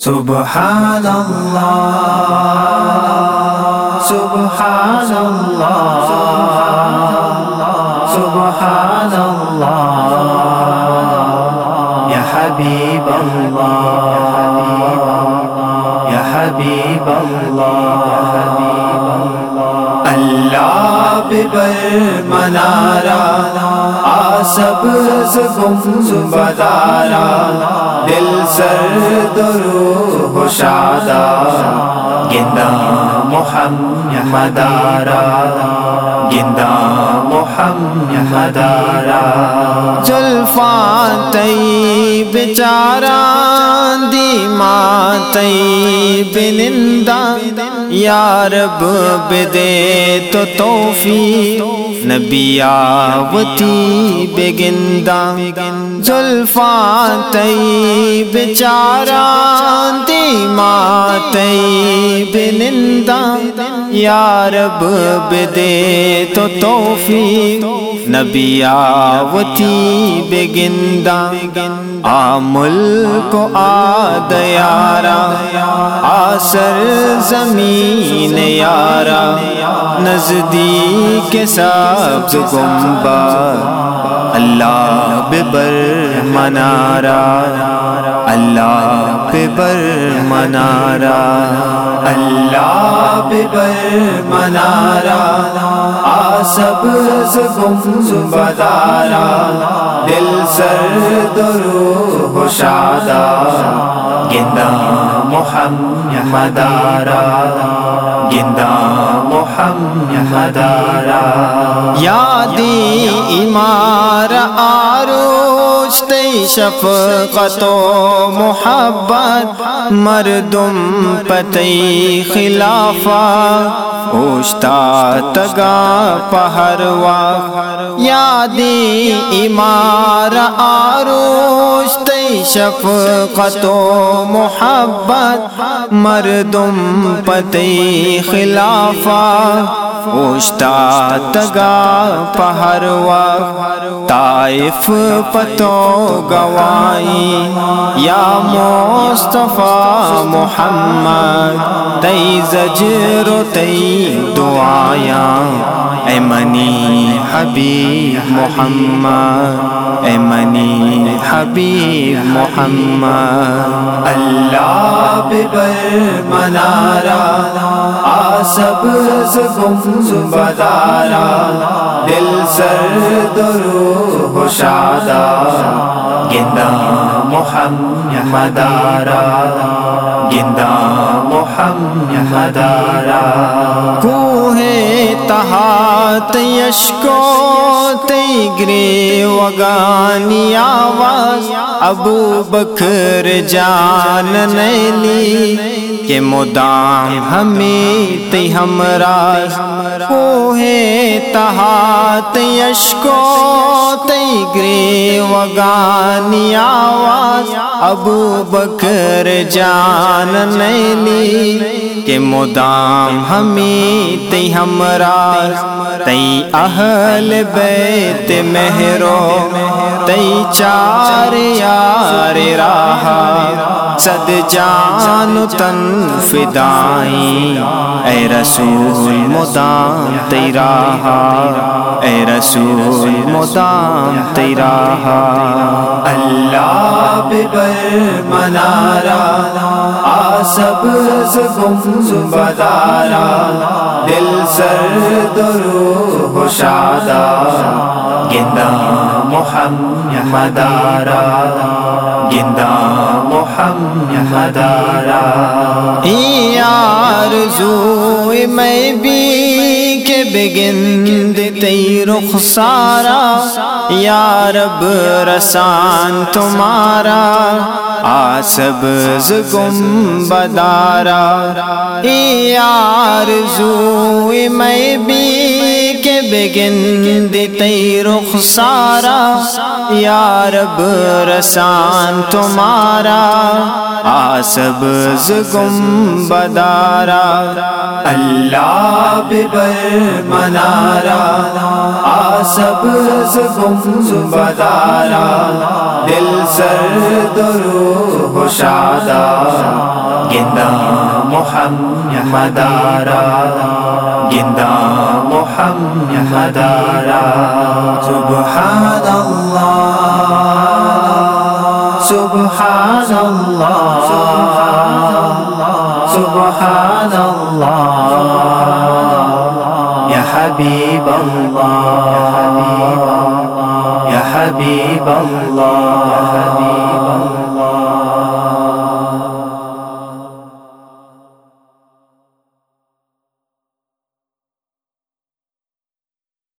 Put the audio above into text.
سبحان اللہ سبحان اللہ سبحان اللہ یا حبیب اللہ یا حبیب اللہ اللہ منارا آسب زگم بدارا دل سر درو شادا، گندا محمد آرا گندا محمد آرا زلفان تی بچارا دیما تی بنندا یا رب بدے تو توفی نبی آوتی بگندا زلفان تی بچارا دیما تی بنندا یا رب بدے تو توفی نبی آوتی بگندا آمل کو آدیارا آسر زمین یارا، نزدیک سبز گمبا اللہ ببر منارا اللہ ببر منارا اللہ ببر منارا آسب زگم بدارا دل سر درو شادا گندا محمد آرا گندا محمد یادی امار آرو۔ تی شفقت و محبت، مردم پتی خلافا اوشتا تگا پہروا یادی امار آروشتی شفقت و محبت، مردم پتی خلافا اوشتا تگا پہروا طائف پتو گوائی یا مصطفیٰ محمد تی زجر و تی دعایاں اے منی حبیب محمد، اے منی حبیب محمد۔ اللہ ببر منارا آسب زگم بدارا دل سر درو شادا گندا محمد آرا گندا محمد آرا کوہ تہات یشکو تی گرے وگانی آواز ابو بکر جان نیلی۔ کہ مدام ہمیں تی ہمراز کوہ تہات یشکو تی گرے وگانی آواز ابو بکر جان نیلی کہ مدام ہمیں تی ہمراز تی اہل بیت مہرو تی چار یار راہا صد جان تن فدائی اے رسول مدام تیرا ہاں۔ اے رسول مدام تیرا ہاں۔ اللہ ببر منارا آسب زگم بدارا دل سر درو شادا گندا محمد آرا، گندا محمد آرا۔ یار زو میں بھی کہ بگند تی رخ سارا۔ یا رب رسان تمہارا، آسب زگم بدارا۔ یار زو میں بھی کہ بگند تی رخ سارا۔ یا رب، رسان تمہارا۔ آسب زگم بدارا۔ اللہ ببر منارا۔ آسب زگم بدارا۔ دل سر درو شادا گندا محمد آرا گندا محمد آرا سبحان اللہ سبحان اللہ سبحان اللہ یا حبیب اللہ یا حبیب اللہ